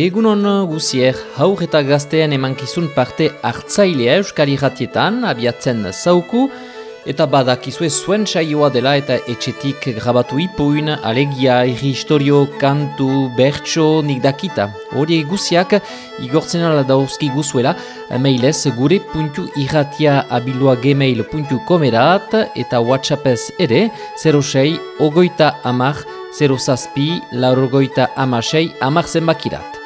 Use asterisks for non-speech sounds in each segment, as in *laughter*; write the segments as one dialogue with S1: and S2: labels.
S1: Egunon guzier, haur eta gaztean emankizun parte hartzailea euskari ratietan, abiatzen zauku, eta badakizue zuen saioa dela eta etxetik grabatu ipuin, alegia, irri historio, kantu, bertso, nik dakita. Hori guziak igortzen ala dauzki guzuela, mailez gure puntu irratia abilua gmail puntu komerat eta whatsappez ere, 06, ogoita amar, 0 zazpi, laurgoita amasei, amar zenbakirat.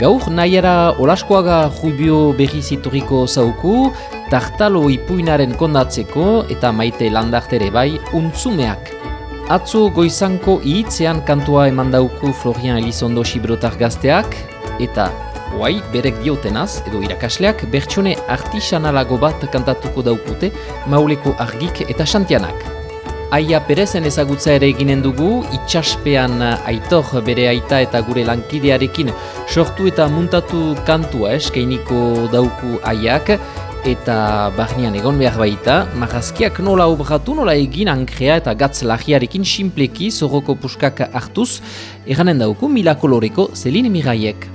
S1: Gaur nahiara olaskoaga jubio berri zituriko zauku, tartalo ipuinaren kondatzeko eta maite landartere bai untzumeak. Atzo goizanko ihitzean kantua eman dauku Florian Elizondo Xibrotar gazteak, eta Hoai, berek diotenaz, edo irakasleak, bertsone artisanalago bat kantatuko daukute, mauleko argik eta xantianak. Aia perezen ezagutza ere eginen dugu, itxaspean aitor bere aita eta gure lankidearekin sortu eta muntatu kantua eskeiniko dauku aiak, eta barnean egon behar baita, marrazkiak nola obratu, nola egin ankrea eta gatz lagiarekin simpleki zorroko puskak hartuz, eganen dauku mila koloreko zelin miraiek.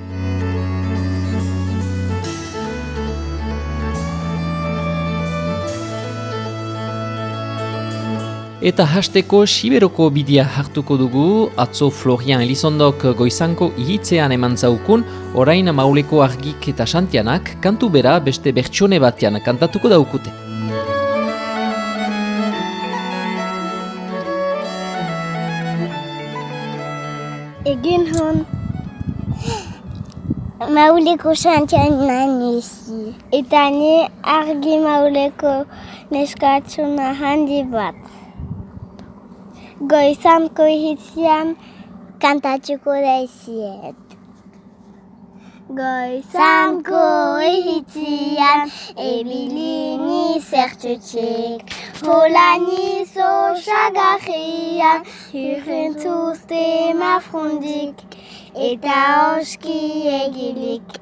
S1: Eta hasteko Siberoko bidia hartuko dugu, atzo Florian Elizondok goizanko ihitzean eman zaukun, orain mauleko argik eta santianak, kantu bera beste bertsone batean kantatuko daukute.
S2: Egin hon, mauleko santian nanizi. Eta ni argi mauleko neskatzuna handi bat. Goizanko hitzian kantatxuko daiziet. Goizanko hitzian ebilini zertxutxik. Holani zo xagarrian hurrentzuzte mafrundik. Eta oski egilik,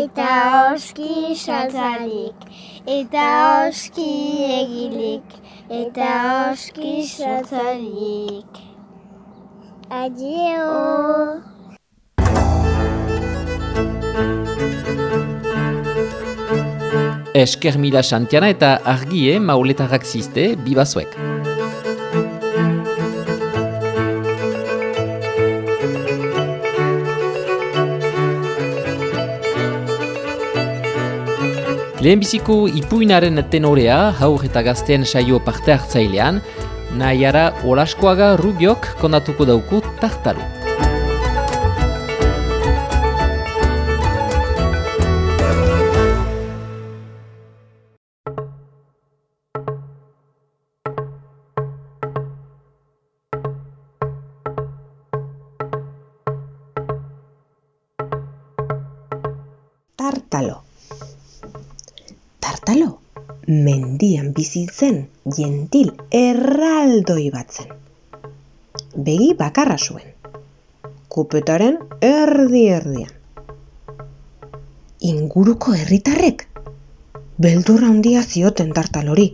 S2: eta oski xaltzalik, eta oski egilik eta oski satzarik. Adio!
S1: Esker mila xantiana eta argie mauletarrak ziste, bibazuek. Lehenbiziko ipuinaren tenorea, haur eta gaztean saio parte hartzailean, nahiara olaskoaga rubiok kondatuko dauku tartaru.
S3: Bizitzen jentil erraldoi batzen. Begi bakarra zuen. Kupetaren erdi erdian. Inguruko herritarrek beldurra handia zioten tartalori.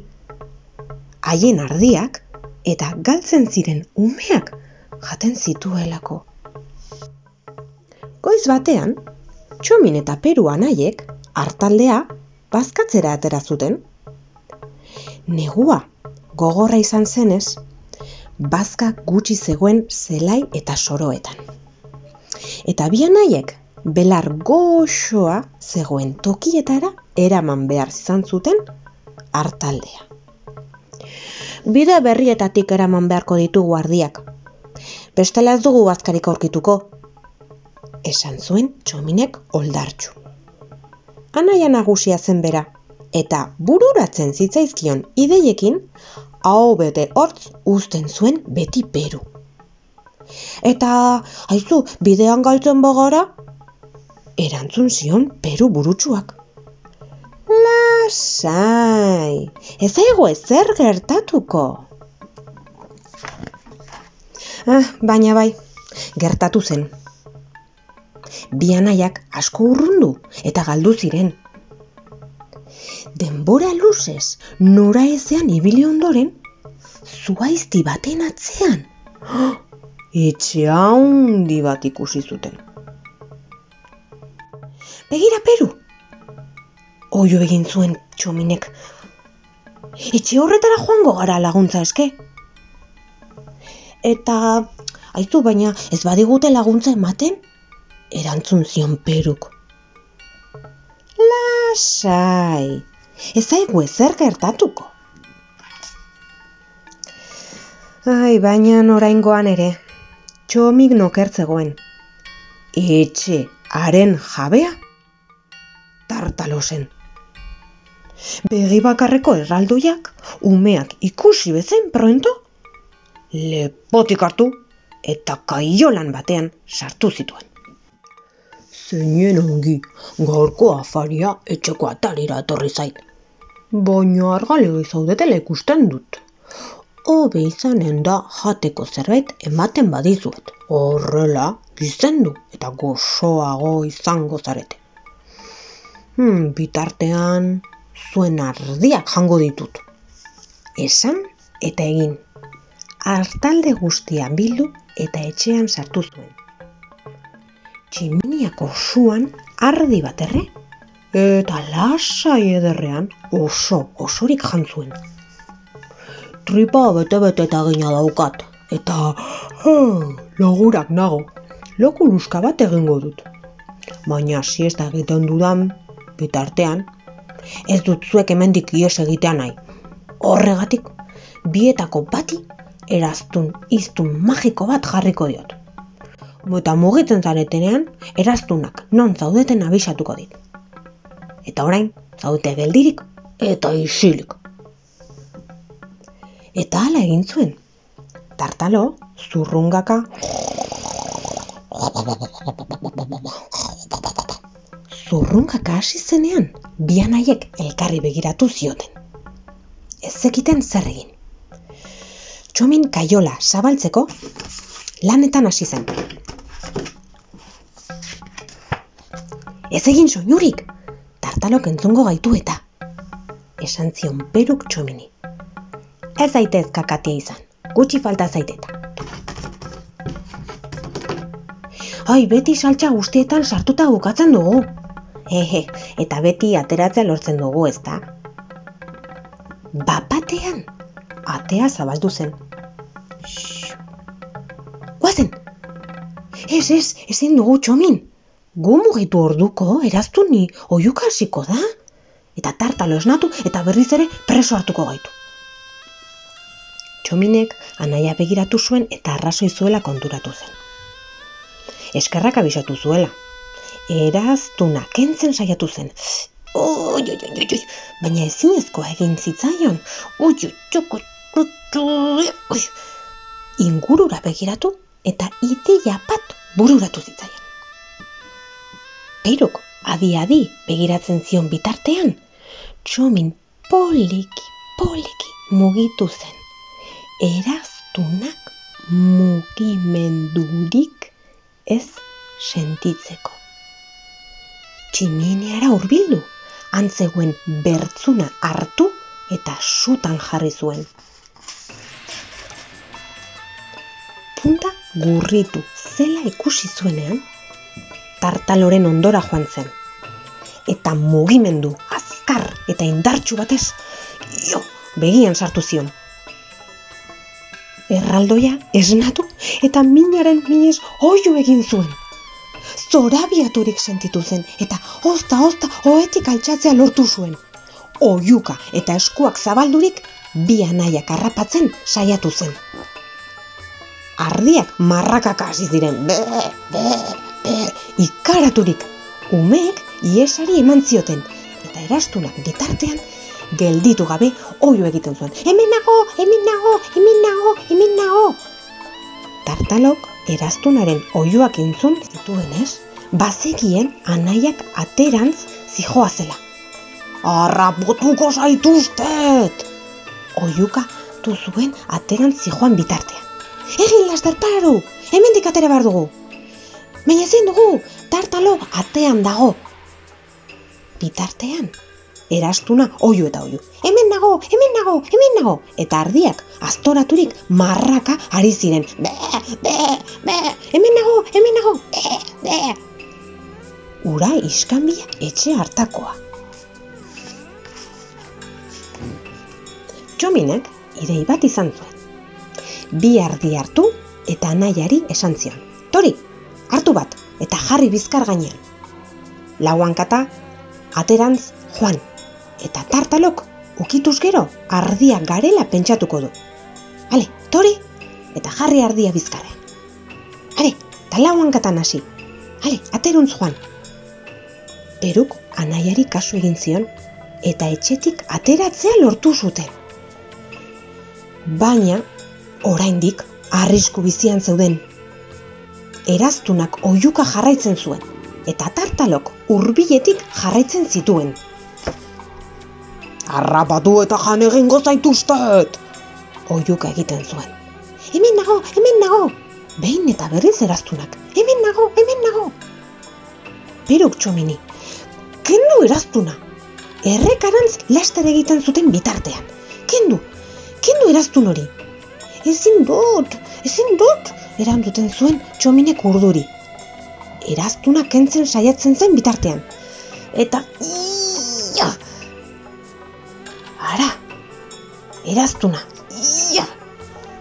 S3: Haien ardiak eta galtzen ziren umeak jaten zituelako. Goiz batean, txomin eta peruan haiek hartaldea bazkatzera atera zuten. Negua gogorra izan zenez, bazka gutxi zegoen zelai eta soroetan. Eta bian nahiek, belar goxoa zegoen tokietara eraman behar izan zuten hartaldea. Bide berrietatik eraman beharko ditugu ardiak. Bestela ez dugu bazkarik aurkituko. Esan zuen txominek oldartxu anaia nagusia zen bera, eta bururatzen zitzaizkion ideiekin, hau bete hortz uzten zuen beti peru. Eta, haizu, bidean galtzen bagara? Erantzun zion peru burutsuak. Lasai, ez ego ezer gertatuko. Ah, baina bai, gertatu zen bi anaiak asko urrundu eta galdu ziren. Denbora luzez nora ezean ibili ondoren, zuaizti baten atzean. *gasps* Etxe haundi bat ikusi zuten. Begira, Peru! Oio egin zuen txominek. Etxe horretara joango gara laguntza eske. Eta, aizu baina, ez badigute laguntza ematen? Erantzun zion Peruk. Lasai, ez zaigu ezer gertatuko. Ai, baina oraingoan ere, txomik nokertzegoen. Etxe, haren jabea, tartalo zen. Begi bakarreko erraldoiak, umeak ikusi bezain pronto, lepotik hartu eta kaiolan batean sartu zituen. Zeinen ongi, gaurko afaria etxeko atarira etorri zait. Baina argalegi zaudetela ikusten dut. Hobe izanen da jateko zerbait ematen badizuet. Horrela, gizendu eta gozoago izango zarete. Hmm, bitartean, zuen ardiak jango ditut. Esan eta egin. Artalde guztia bildu eta etxean sartu zuen. Tximiniako suan ardi bat erre, eta lasai ederrean oso osorik jantzuen. Tripa bete-bete eta gina daukat, eta ah, logurak nago, lokuluska bat egingo dut. Baina siesta egiten dudan, bitartean, ez dut zuek hemendik ies egitea nahi. Horregatik, bietako bati eraztun iztun magiko bat jarriko diot. Eta mugitzen zaretenean, eraztunak non zaudeten abisatuko dit. Eta orain, zaudete geldirik eta isilik. Eta hala egin zuen. Tartalo, zurrungaka, zurrungaka hasi zenean, bian haiek elkarri begiratu zioten. Ez zekiten zer egin. Txomin kaiola zabaltzeko, lanetan hasi zen. Ez egin soinurik, tartalok entzungo gaitu eta. Esan zion peruk txomini. Ez zaitez kakatia izan, gutxi falta zaiteta. Ai, beti saltza guztietan sartuta bukatzen dugu. Ehe, eta beti ateratzea lortzen dugu, ezta? Bapatean, atea zabaldu zen. Guazen! Ez, ez, ezin dugu txomin. Gu mugitu orduko, eraztu ni, oiuka hasiko da? Eta tartalo esnatu eta berriz ere preso hartuko gaitu. Txominek anaia begiratu zuen eta arrazoi zuela konturatu zen. Eskerrak abisatu zuela. Eraztuna kentzen saiatu zen. Oi, oi, oi, oi, baina ezinezkoa egin zitzaion. Oi, oi, oi, oi, ingurura begiratu eta ideia bat bururatu zitzaion. Peiruk, adi-adi begiratzen zion bitartean, txomin poliki, poliki mugitu zen. Eraztunak mugimendurik ez sentitzeko. Tximineara hurbildu, antzegoen bertzuna hartu eta sutan jarri zuen. Punta gurritu zela ikusi zuenean, tartaloren ondora joan zen. Eta mugimendu azkar eta indartsu batez, jo, begian sartu zion. Erraldoia esnatu eta minaren minez oio egin zuen. Zorabiaturik sentitu zen eta ozta ozta oetik altxatzea lortu zuen. Oiuka eta eskuak zabaldurik bi anaiak harrapatzen saiatu zen. Ardiak marrakaka hasi ziren. Be, be, be, ikaraturik. Umeek iesari eman zioten eta erastunak bitartean gelditu gabe oio egiten zuen. Hemen nago, hemen nago, hemen nago, hemen nago. Tartalok eraztunaren oioak entzun zituen ez, bazekien anaiak aterantz zijoa zela. Arrapotuko zaituztet! Oiuka tu zuen aterantz zijoan bitartean. Egin laster paru, hemendik atera behar dugu. Baina ezin dugu, tartalo atean dago. Bitartean, erastuna oio eta oio. Hemen nago, hemen nago, hemen nago. Eta ardiak, aztoraturik marraka ari ziren. Be, be, be, hemen nago, hemen nago, be, be. Ura iskanbia etxe hartakoa. Txominek idei bat izan zuen. Bi ardi hartu eta anaiari esan zion. Tori, hartu bat eta jarri bizkar gainean. Lauan kata, aterantz joan. Eta tartalok, ukituz gero, ardia garela pentsatuko du. Hale, tori, eta jarri ardia bizkarrean. Hale, eta lauan katan hasi. Hale, ateruntz joan. Peruk anaiari kasu egin zion, eta etxetik ateratzea lortu zuten. Baina, oraindik, arrisku bizian zeuden. Eraztunak oiuka jarraitzen zuen, eta tartalok hurbiletik jarraitzen zituen. Arrapatu eta jan egingo zaituztet! Oiuka egiten zuen. Hemen nago, hemen nago! Behin eta berriz eraztunak. Hemen nago, hemen nago! Peruk txomini, kendu eraztuna! Errekarantz laster egiten zuten bitartean. Kendu, kendu eraztun hori. Ezin dut, ezin dut, erantzuten zuen txominek urduri. Eraztuna kentzen saiatzen zen bitartean. Eta, ia! Ara, eraztuna, ia!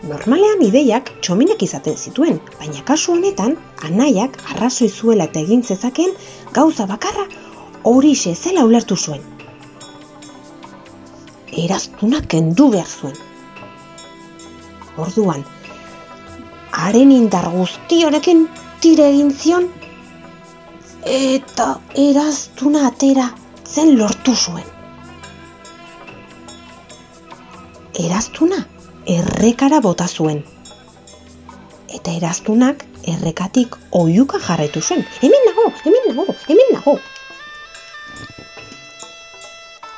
S3: Normalean ideiak txominek izaten zituen, baina kasu honetan, anaiak arrazoi zuela eta egin zezakeen gauza bakarra hori zela ulertu zuen. Eraztuna kendu behar zuen. Orduan, haren indar guzti honekin tire egin zion, eta eraztuna atera zen lortu zuen. Eraztuna errekara bota zuen. Eta eraztunak errekatik oiuka jarraitu zuen. Hemen nago, hemen nago, hemen nago.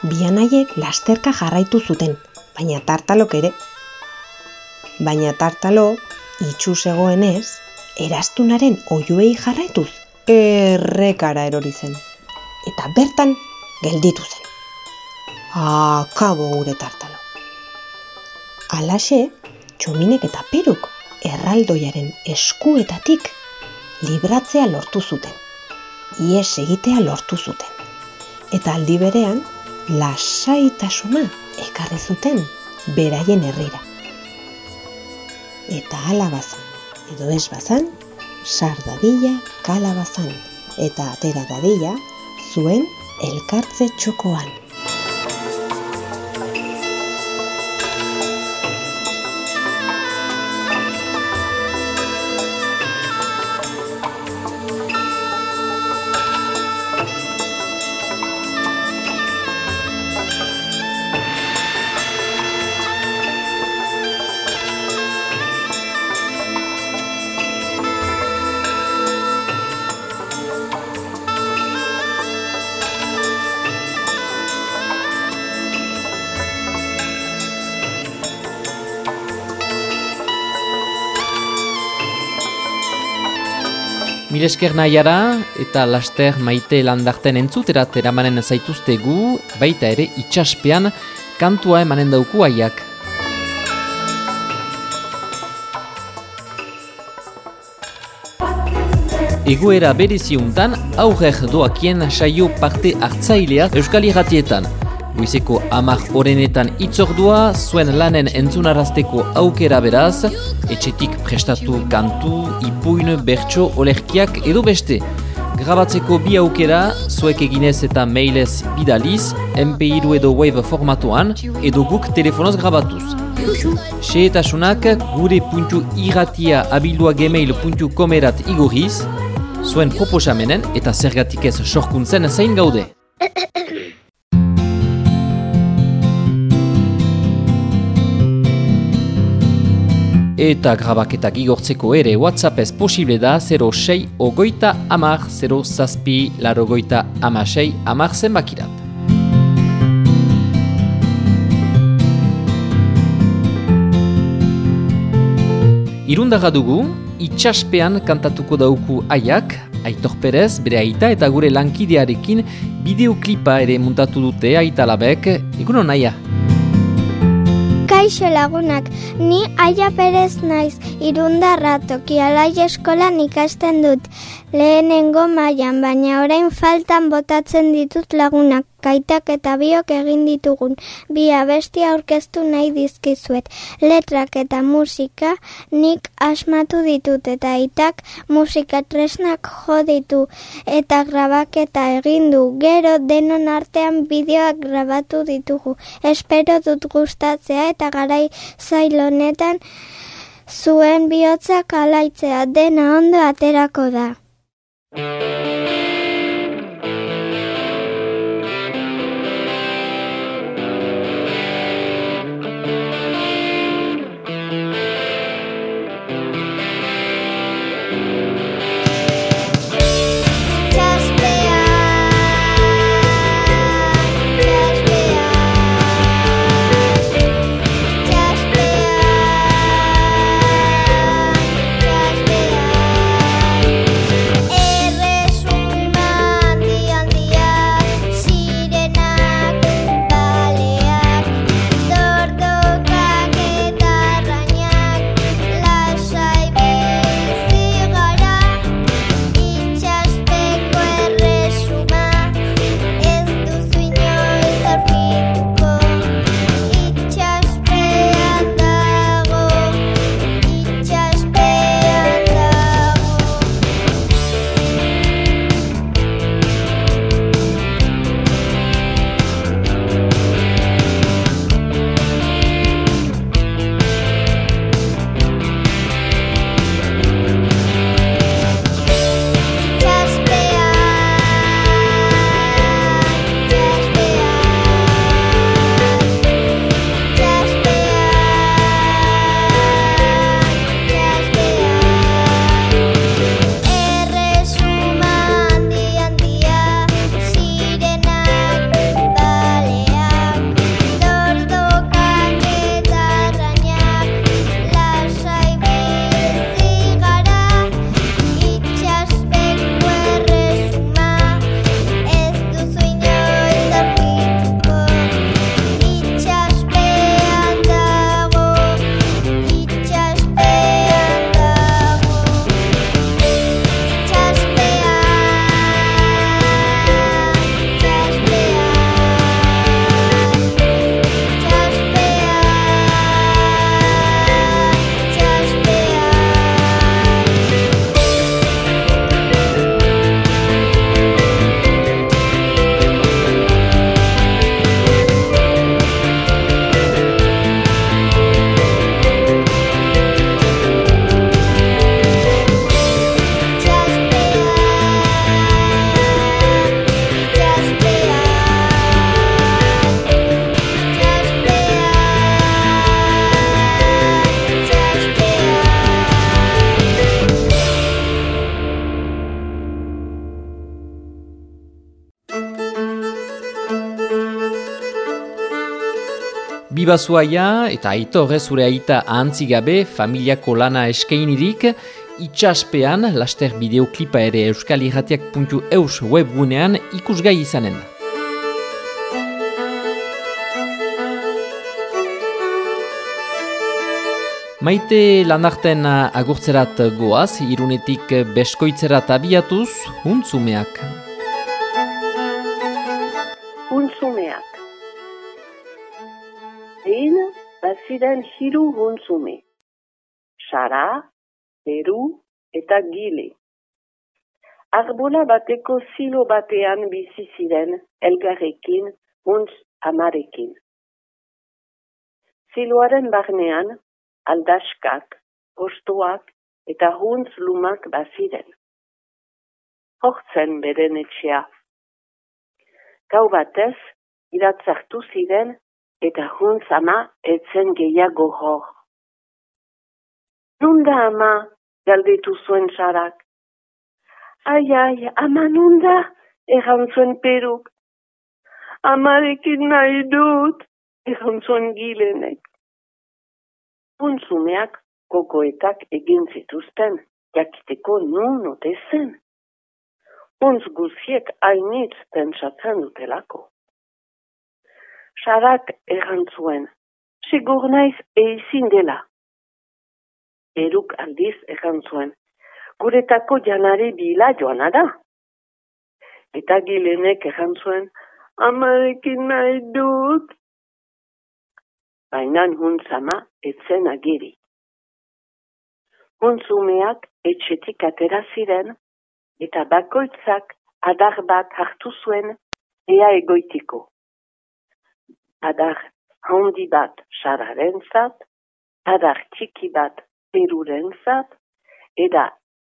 S3: Bianaiek lasterka jarraitu zuten, baina tartalok ere. Baina tartalo, itxu zegoenez, eraztunaren oiuei jarraituz, errekara erori zen. Eta bertan gelditu zen. Akabo gure tartalo. Alaxe, txominek eta peruk erraldoiaren eskuetatik libratzea lortu zuten. Ies egitea lortu zuten. Eta aldi berean, lasaitasuna ekarri zuten beraien herrira. Eta hala bazan, edo ez bazan, sar dadila kalabazan, eta atera dadila zuen elkartze txokoan.
S1: Milesker nahiara eta laster maite landarten entzuterat eramanen zaituztegu, baita ere itxaspean kantua emanen dauku aiak. Egoera bereziuntan aurrer doakien saio parte hartzailea Euskal Irratietan. Goizeko amak orenetan itzordua, zuen lanen entzunarazteko aukera beraz, etxetik prestatu kantu, ipuin, bertso, olerkiak edo beste. Grabatzeko bi aukera, zuek eginez eta mailez bidaliz, MP2 edo Wave formatuan, edo guk telefonoz grabatuz. Seetasunak gure puntu irratia abildua gmail.com erat igorriz, zuen proposamenen eta zergatik ez sorkuntzen zain gaude. Eta grabaketak igortzeko ere WhatsApp ez posible da 06 ogoita amar 0 zazpi larogoita amasei amar zenbakirat. Irundaga dugu, itxaspean kantatuko dauku aiak, Aitor Perez, bere aita eta gure lankidearekin bideoklipa ere muntatu dute aita labek, egunon naia.
S4: Kaixo lagunak, ni Aia Perez naiz, irundarra toki alai eskolan ikasten dut. Lehenengo mailan baina orain faltan botatzen ditut lagunak kaitak eta biok egin ditugun. Bi abestia aurkeztu nahi dizkizuet. Letrak eta musika nik asmatu ditut eta aitak musika tresnak jo ditu eta grabaketa egin du. Gero denon artean bideoak grabatu ditugu. Espero dut gustatzea eta garai zailonetan zuen bihotzak alaitzea dena ondo aterako da.
S1: Bibazuaia eta aitorre zure aita ahantzigabe familiako lana eskainirik, itxaspean laster bideoklipa ere euskalirratiak.eus webgunean ikusgai izanen. Maite lanarten agurtzerat goaz, irunetik beskoitzerat abiatuz, huntzumeak.
S5: Baziren hiru huntzume. Sara, Peru eta Gile. Arbola bateko zilo batean bizi ziren elgarrekin huntz amarekin. Ziloaren barnean aldaskak, postoak eta huntz lumak baziren. Hortzen beren etxea. Gau batez, iratzartu ziren eta huntz ama etzen gehiago hor. Nunda ama, galdetu zuen sarak. Ai, ai, ama nunda, erran zuen peruk. Amarekin nahi dut, erran zuen gilenek. Huntzumeak kokoetak egin zituzten, jakiteko nun ote zen. Huntz guziek hainitz pentsatzen dutelako. Sarak errantzuen, sigur naiz eizin dela. Eruk aldiz errantzuen, guretako janari bila joana da. Eta gilenek errantzuen, amarekin nahi dut. Baina huntzama etzen agiri. Huntzumeak etxetik atera ziren, eta bakoitzak adar bat hartu zuen ea egoitiko adar handi bat sararen zat, adar txiki bat peruren zat, eta,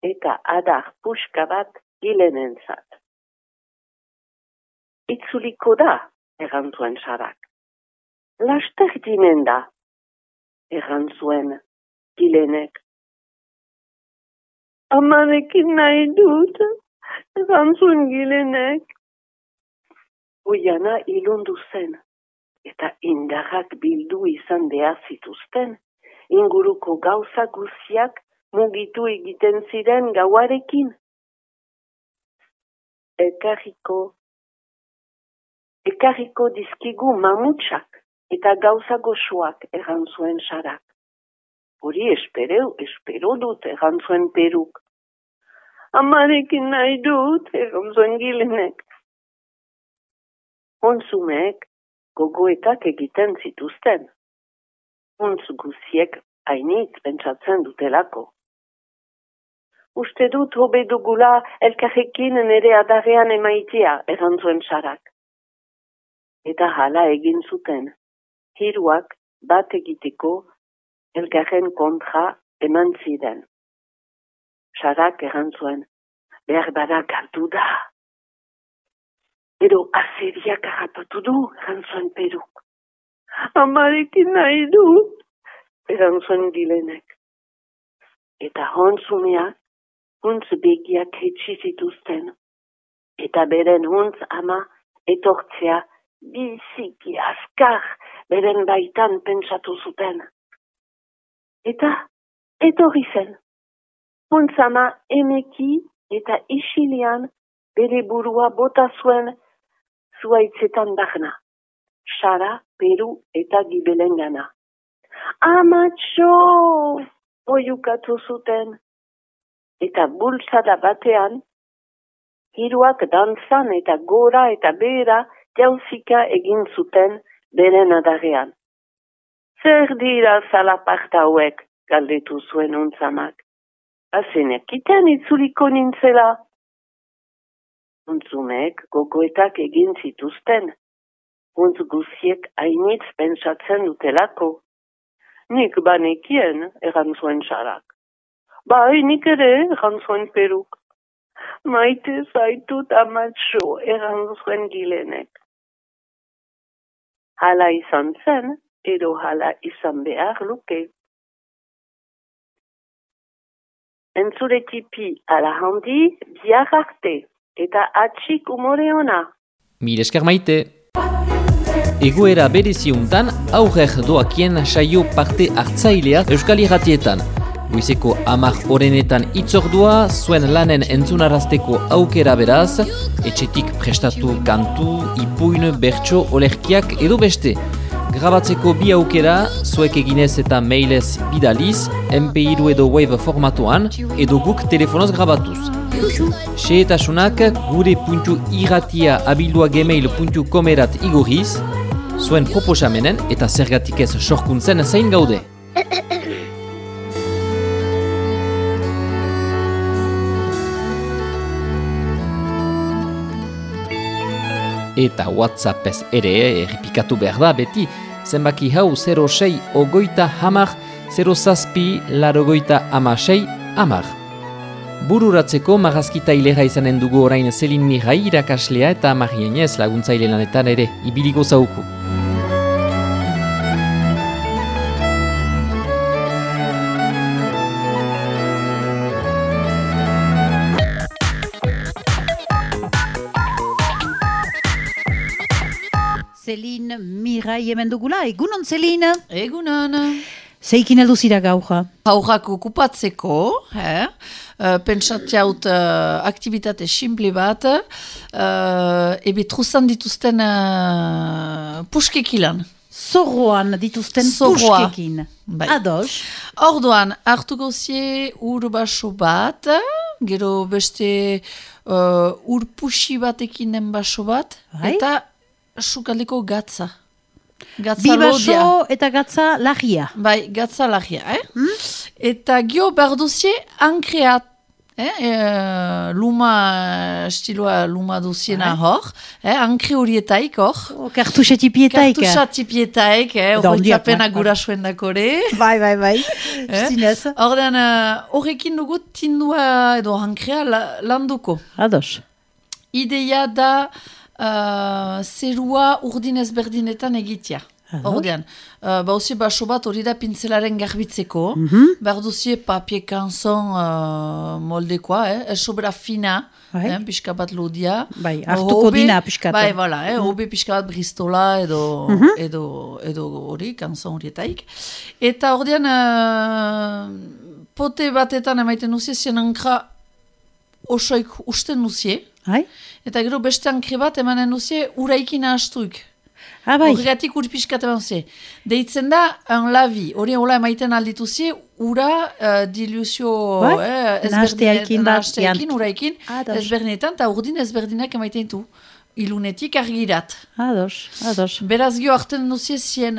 S5: eta adar puska bat gilenen zat. Itzuliko da, errantzuen sarak. Laster dinen da, errantzuen gilenek. Amarekin nahi dut, errantzuen gilenek. Uiana ilundu zen eta indarrak bildu izan behar zituzten, inguruko gauza guziak mugitu egiten ziren gauarekin. Ekarriko, ekarriko dizkigu mamutsak eta gauza goxoak errantzuen sarak. Hori espereu, espero dut errantzuen peruk. Amarekin nahi dut errantzuen gilenek. Honzumek gogoetak egiten zituzten. Huntz guziek hainit pentsatzen dutelako. Uste dut hobe dugula elkarrekin nere adarrean emaitia erantzuen sarak. Eta hala egin zuten, hiruak bat egiteko elkarren kontra eman ziren. Sarak erantzuen, behar bada galdu da. Edo azeriak harrapatu du, erantzuen peruk. Amarekin nahi du, erantzuen gilenek. Eta hontzumeak, huntz begiak zituzten. Eta beren huntz ama etortzea biziki azkar beren baitan pentsatu zuten. Eta etorri zen. Huntz ama emeki eta isilian bere burua bota zuen zuaitzetan dagna. Sara, Peru eta Gibelen gana. Amatxo! Oiukatu zuten. Eta bultzada batean, hiruak danzan eta gora eta bera jauzika egin zuten beren adarean. Zer dira zalaparta hauek, galdetu zuen untzamak. Azenek, iten itzuliko nintzela, Huntzumek gogoetak egin zituzten. Huntz guziek hainitz pentsatzen dutelako. Nik banekien eran zuen xarak. Bai, nik ere eran zuen peruk. Maite zaitut amatxo eran zuen gilenek. Hala izan zen, edo hala izan behar luke. Entzure tipi ala handi, biar arte eta atxik umore ona.
S1: Mil esker maite. Egoera bereziuntan aurrer doakien saio parte hartzailea Euskal Iratietan. Goizeko amak orenetan itzordua, zuen lanen entzunarazteko aukera beraz, etxetik prestatu kantu, ipuin, bertso, olerkiak edo beste. Grabatzeko bi aukera, zuek eginez eta mailez bidaliz, MP2 edo Wave formatuan, edo guk telefonoz grabatuz. Seetasunak gure puntu abildua gmail puntu komerat igorriz, zuen proposamenen eta zergatik ez sorkuntzen zain gaude. Eta WhatsApp ez ere erripikatu behar da beti, zenbaki hau 06 ogoita hamar, 0 zazpi larogoita amasei amar. Bururatzeko magazkita hilera izanen dugu orain Zelin Mirai irakaslea eta Marienez laguntzaile lanetan ere ibiliko zauku.
S6: Mirai hemen dugula, egunon Zelin?
S7: Egunon.
S6: Zeikin heldu zira gauja?
S7: Haurrak okupatzeko, eh? uh, pentsatziaut uh, aktivitate simple bat, uh, ebe truzan dituzten uh, puskekilan.
S6: Zorroan dituzten
S7: Zorroa.
S6: puskekin.
S7: Bai.
S6: Ados.
S7: Orduan, hartuko zie ur bat, gero beste uh, ur puxi batekin den baso bat,
S6: Bai.
S7: eta sukaldeko gatza. Gatza
S6: Bi
S7: lodia.
S6: baso eta gatza lagia.
S7: Bai, gatza lagia, eh? Eta gio berduzie ankreat, eh? E, luma, estiloa luma duziena hor, eh? ankre horietaik hor.
S6: Oh, Kartuxe tipietaik.
S7: Kartusa tipietaik, eh? Horretzapena
S6: bai.
S7: gurasuen dakore.
S6: Bai, bai, bai. *laughs*
S7: Eh?
S6: Zinez.
S7: Ordean, eh, horrekin dugu tindua edo hankrea la, landuko.
S6: Ados.
S7: Ideia da uh, zerua urdin ezberdinetan egitea.
S6: Aha.
S7: Ordean, uh, bauzi baso bat hori da pintzelaren garbitzeko,
S6: Mhm.
S7: behar duzie papier kanzon uh, moldekoa, eh? esobra fina,
S6: Bai.
S7: eh? pixka bat lodia.
S6: Bai, hartuko dina pixka.
S7: Bai, voilà, eh? hobe pixka bat bristola edo,
S6: Mhm.
S7: edo, edo hori, kanzon horietaik. Eta ordean, uh, pote batetan emaiten duzie, zien ankra osoik usten duzie,
S6: Bai?
S7: Eta gero beste ankre bat emanen duzie uraikin ahastuik.
S6: Ah, bai.
S7: Horregatik pixkat eman duzie. Deitzen da, un lavi. Hori hola emaiten aldituzie, ura uh, diluzio
S6: Bai,
S7: eh,
S6: bat,
S7: nahastearekin,
S6: jant.
S7: uraikin,
S6: Ados.
S7: ezberdinetan, eta urdin ezberdinak emaiten du. Ilunetik argirat.
S6: Ados, ados.
S7: Beraz gio hartzen duzie zien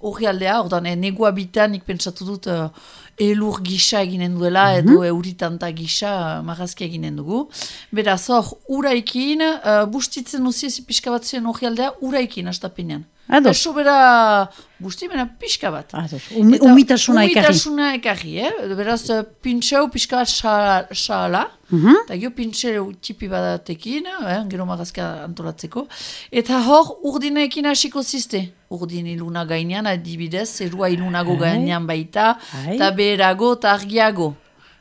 S7: hori aldea, ordan eh, negua bitan nik pentsatu dut uh, elur gisa eginen duela
S6: Mhm.
S7: edo euritanta gisa uh, marrazki eginen dugu. Beraz hor, uraikin, uh, bustitzen duzie zi pixka bat zien hori aldea, uraikin astapenean.
S6: Ados.
S7: Eso bera busti, bera pixka bat.
S6: Ados. Um, umitasuna ekarri.
S7: Umitasuna ekarri, eh? Beraz, uh, pintxeu pixka bat xa- xaala.
S6: Mhm.
S7: Eta gio pintxeu tipi badatekin, eh? gero marazka antolatzeko. Eta hor, urdinekin hasiko ziste. Urdin iluna gainean, adibidez, zerua ilunago
S6: Ai.
S7: gainean baita,
S6: Ai.
S7: eta beherago eta argiago.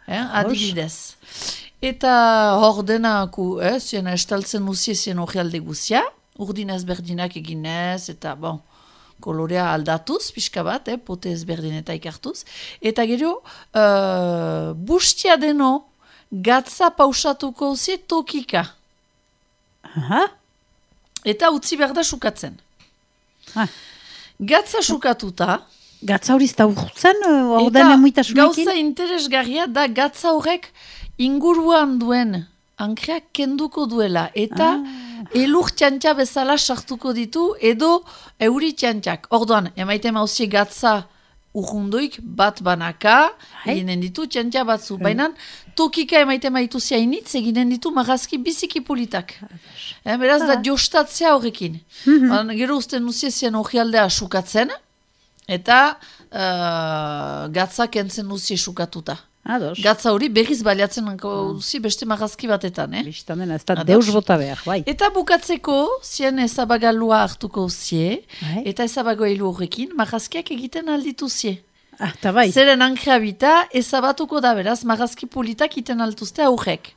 S7: Eh? Adibidez. Eta hor dena, ku, eh? zien estaltzen duzie zien hori alde guzia, urdin ezberdinak eginez, eta bon, kolorea aldatuz, pixka bat, eh, pote ezberdinetaik hartuz. Eta gero, uh, bustia deno, gatza pausatuko zi tokika.
S6: Aha.
S7: Eta utzi behar da sukatzen.
S6: Ah.
S7: Gatza sukatuta,
S6: Gatza hori zta urtzen, uh, orden
S7: eta
S6: emuitasunekin?
S7: gauza interesgarria da gatza horrek inguruan duen ankreak kenduko duela. Eta elur txantxa bezala sartuko ditu edo euri txantxak. Orduan, emaiten mauzie gatza urrundoik bat banaka,
S6: Hai.
S7: eginen ditu txantxa batzu. Baina tokika emaiten maitu ziainitz eginen ditu marrazki biziki politak. Eh, beraz da jostatzea horrekin. Baina, Gero usten duzie zien hori sukatzen, eta uh, gatza kentzen duzie sukatuta.
S6: Ados.
S7: Gatza hori berriz baliatzen duzi beste marrazki batetan, eh?
S6: Bistan dena, ez da deus bota behar, bai.
S7: Eta bukatzeko, zien ezabagalua hartuko zie,
S6: Bai.
S7: eta ezabagailu horrekin, marrazkiak egiten alditu zie.
S6: Ah, ta bai.
S7: Zeren ankrea bita, ezabatuko da beraz, marrazki politak iten altuzte aurrek.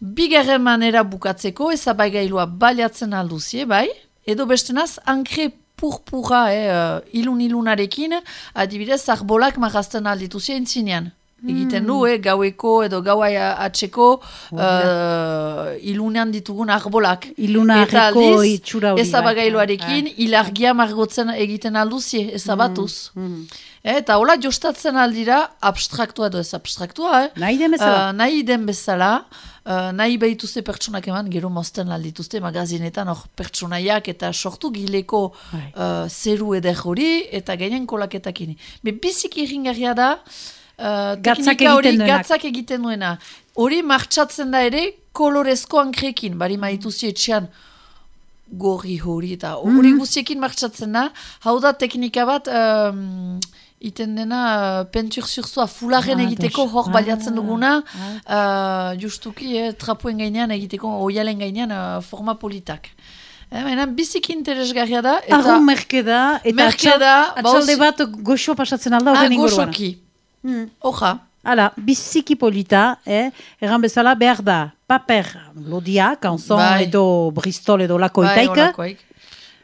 S7: Bigarren manera bukatzeko, ezabagailua baliatzen alduzie, bai? Edo bestenaz, ankre purpura, eh, uh, ilun-ilunarekin, adibidez, arbolak marrazten aldituzie entzinean. Egiten du, eh, gaueko edo gaua atseko uh, ilunean ditugun arbolak.
S6: Iluna
S7: Eta aldiz,
S6: itxura hori. bai.
S7: ezabagailuarekin ilargia margotzen egiten alduzie, ezabatuz. Eh, eta hola jostatzen aldira abstraktua edo ez abstraktua, eh?
S6: Nahi den bezala.
S7: Uh, nahi den bezala, uh, nahi behituzte pertsonak eman, gero mozten aldituzte magazinetan hor pertsonaiak eta sortu gileko uh, zeru eder hori eta gainen kolaketakin. Be biziki irringarria da, uh,
S6: Gatzak egiten duenak.
S7: gatzak egiten duena. Hori martxatzen da ere kolorezko ankrekin, bari maituzi etxean gorri hori eta hori
S6: Mhm.
S7: guztiekin martxatzen da. Hau da teknika bat, um, iten dena uh, pentur zurzua fularen
S6: Ah,
S7: egiteko hor baliatzen
S6: Ah,
S7: duguna, uh, justuki eh, trapuen gainean egiteko, oialen gainean uh, forma politak. Eh, baina biziki interesgarria da.
S6: Arrun merke da, eta
S7: Merke da,
S6: atxalde
S7: bauz-
S6: bat goxo pasatzen alda
S7: ah,
S6: horren inguruan.
S7: goxoki.
S6: Mm.
S7: Oja.
S6: Hala, biziki polita, eh? erran bezala behar da, paper lodia, kanzon
S7: Bai.
S6: edo bristol edo
S7: Bai,
S6: lakoitaik,
S7: holakoik.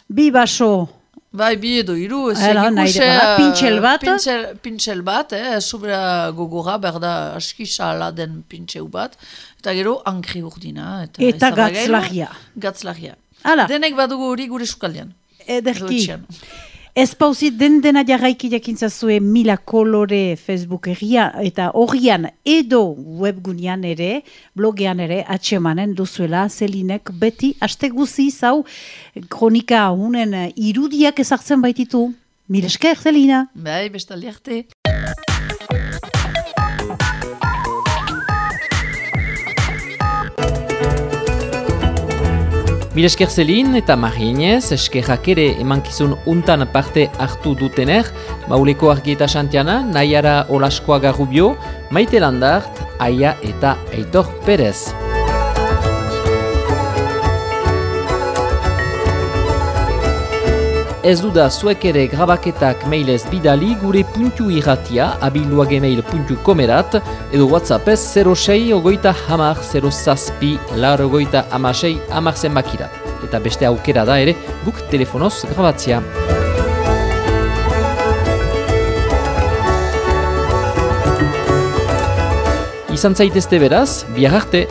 S6: bi baso
S7: Bai, bi edo iru, ez
S6: pintxel bat.
S7: Pintxel, pintxel bat, eh, subra gogora, berda aski xala den pintxeu bat. Eta gero, ankri urdina. Eta,
S6: Eta gatzlagia.
S7: Gatzlagia.
S6: Hala.
S7: Denek badugu hori gure sukaldean.
S6: Ederki.
S7: Dutxean.
S6: Ez pauzit den dena jarraiki jakintzazue mila kolore Facebook egia eta horrian edo webgunean ere, blogean ere, atxemanen duzuela Zelinek beti aste guzi zau kronika hunen eh, irudiak ezartzen baititu. Mil esker, Zelina.
S7: Bai, bestaldi arte.
S1: Mil esker zelin eta marinez, eskerrak ere emankizun untan parte hartu dutener, mauleko argi eta xantiana, Naiara Olaskoa Garrubio, Maite Landart, Aia eta Aitor Perez. Ez du da zuek ere grabaketak mailez bidali gure puntu irratia abiluagemail.comerat edo whatsappez 06 ogoita hamar 0 zazpi lar ogoita amasei hamar zenbakirat. Eta beste aukera da ere guk telefonoz grabatzia. Izan zaitezte beraz, bihar arte!